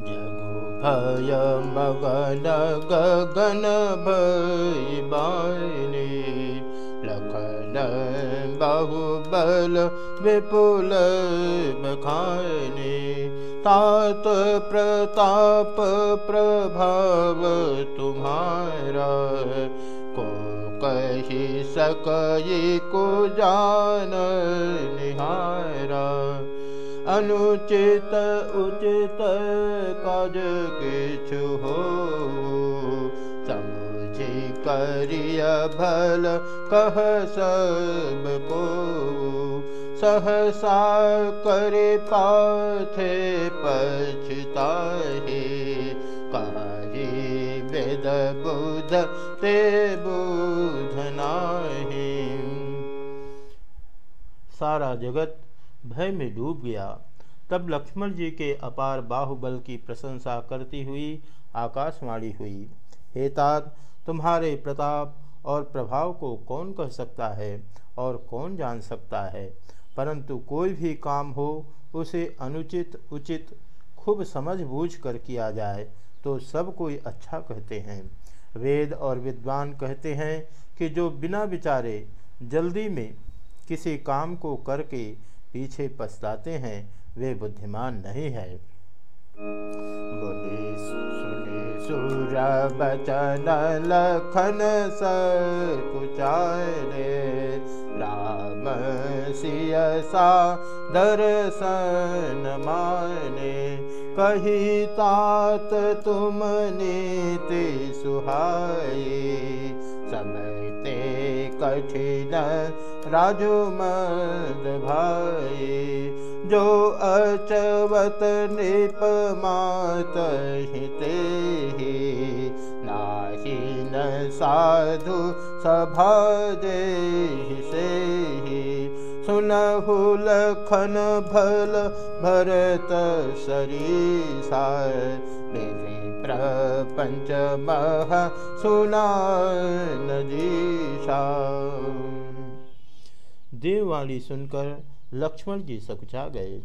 भय मगन गगन भय लखन बाहुबल विपुल बखानी तात प्रताप प्रभाव तुम्हारा को कही सकई को जान निहारा। अनुचित उचित काज किछु हो। समझी करिय भल, कह सबको सहसा करे पाथे पछताहे। काहे वेद बुध, ते बुध नाही। सारा जगत भय में डूब गया। तब लक्ष्मण जी के अपार बाहुबल की प्रशंसा करती हुई आकाशवाणी हुई। हे तात तुम्हारे प्रताप और प्रभाव को कौन कह सकता है और कौन जान सकता है? परंतु कोई भी काम हो, उसे अनुचित, उचित, खूब समझ बूझ कर किया जाए तो सब कोई अच्छा कहते हैं। वेद और विद्वान कहते हैं कि जो बिना विचारे जल्दी में किसी काम को करके पीछे पछताते हैं, वे बुद्धिमान नहीं है। बचन लखन सकुचारे राम सियसा दर्शन माने, कही तात तुम नीति सुहाई समते कठिन राजु मद भाई जो अचवत नृप मात हिते ही नाही न साधु से सुनहु लखन भल भरत प्रपंच मह सुना नजीशा देववाणी सुनकर लक्ष्मण जी सकुचा गए।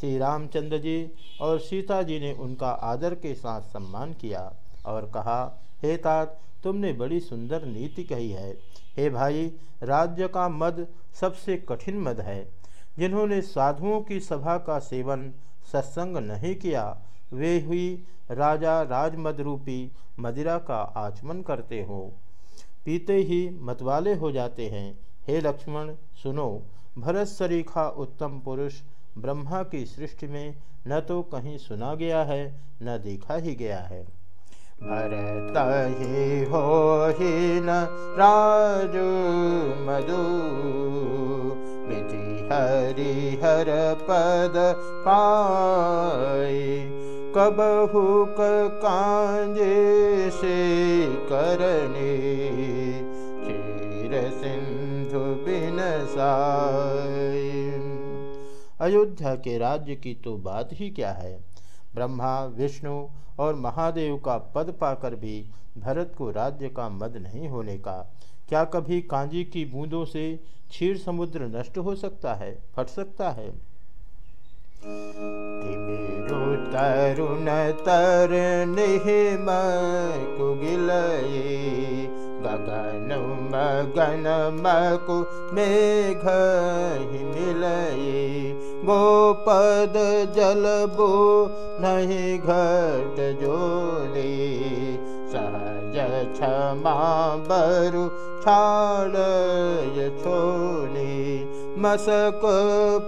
श्री रामचंद्र जी और सीता जी ने उनका आदर के साथ सम्मान किया और कहा, हे तात, तुमने बड़ी सुंदर नीति कही है। हे भाई, राज्य का मद सबसे कठिन मद है। जिन्होंने साधुओं की सभा का सेवन सत्संग नहीं किया, वे हुई राजा राजमद रूपी मदिरा का आचमन करते हो। पीते ही मतवाले हो जाते हैं। हे लक्ष्मण, सुनो भरत सरीखा उत्तम पुरुष, ब्रह्मा की सृष्टि में न तो कहीं सुना गया है, न देखा ही गया है। भरत ही हो ही न राजू मधु, विधि हरि हर पद पाई कबहु कांजे से करने अयोध्या के राज्य की तो बात ही क्या है? ब्रह्मा, विष्णु और महादेव का पद पाकर भी भरत को राज्य का मद नहीं होने का। क्या कभी कांजी की बूंदों से क्षीर समुद्र नष्ट हो सकता है, फट सकता है? तरुण तर निहिम गगन मगन मकु मेघ मिलये गोपद जलबो नहीं घट जोले। सहज क्षमा बरु छाड़य छोले। मसक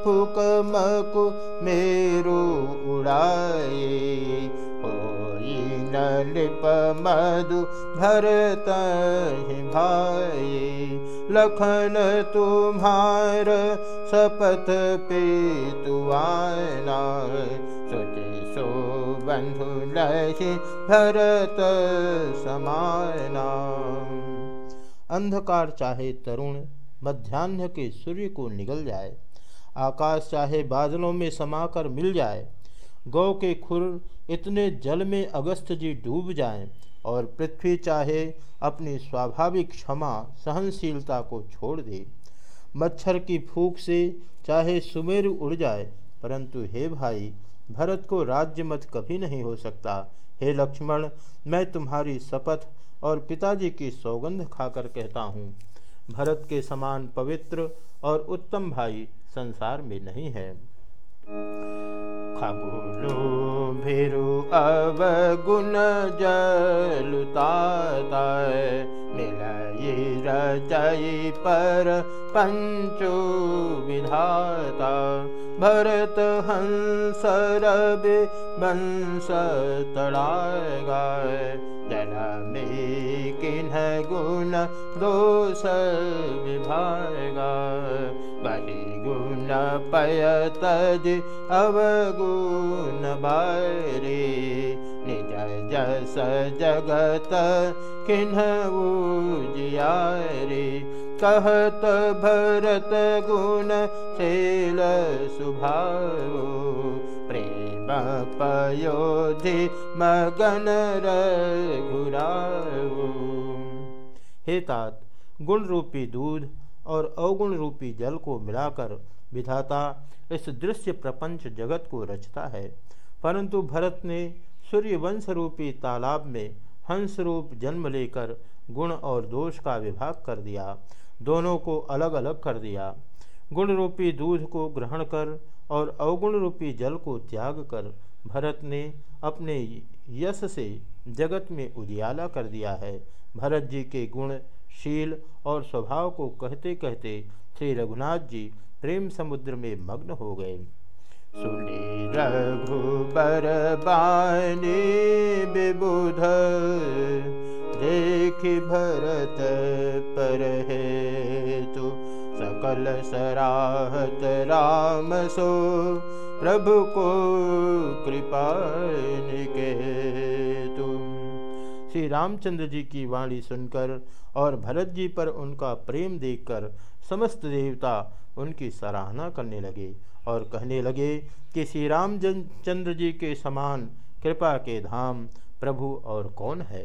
फुक मकु मेरु उड़ाए होई नलिप मधु भरत भाई, लखन तुम्हार शपथ पे तुआना सोचे सो बंधु लहि भरत समाना अंधकार चाहे तरुण मध्यान्ह के सूर्य को निगल जाए, आकाश चाहे बादलों में समाकर मिल जाए गौ के खुर इतने जल में अगस्त जी डूब जाएँ और पृथ्वी चाहे अपनी स्वाभाविक क्षमा सहनशीलता को छोड़ दे। मच्छर की फूक से चाहे सुमेरु उड़ जाए, परंतु हे भाई, भरत को राज्य मत कभी नहीं हो सकता। हे लक्ष्मण, मैं तुम्हारी शपथ और पिताजी की सौगंध खाकर कहता हूँ। भरत के समान पवित्र और उत्तम भाई संसार में नहीं है। खगुलो भिरु अवगुण जलुताता मिलई रचई पर पंचो विधाता। भरत हंस रवि वंश तड़ाय गाय जनमे किन्ह गुण दोष विभागा बलि गुण पयतज अवगुण बारे। निज जस जगत किन्ह उजियारे। कहत भरत गुण शील सुभाव। प्रेम पयोधि मगन रघुराऊ हे तात गुण रूपी दूध और अवगुण रूपी जल को मिलाकर विधाता इस दृश्य प्रपंच जगत को रचता है। परंतु भरत ने सूर्यवंश रूपी तालाब में हंस रूप जन्म लेकर गुण और दोष का विभाग कर दिया। दोनों को अलग अलग कर दिया। गुण रूपी दूध को ग्रहण कर और अवगुण रूपी जल को त्याग कर भरत ने अपने यश से जगत में उजियाला कर दिया है। भरत जी के गुण शील और स्वभाव को कहते कहते श्री रघुनाथ जी प्रेम समुद्र में मग्न हो गए। सुनी रघुबर बानी विबुध, देख भरत पर है तू। सकल सराहत राम सो, प्रभु को कृपा के तुम श्री रामचंद्र जी की वाणी सुनकर और भरत जी पर उनका प्रेम देखकर समस्त देवता उनकी सराहना करने लगे और कहने लगे कि श्री रामचंद्र जी के समान कृपा के धाम प्रभु और कौन है?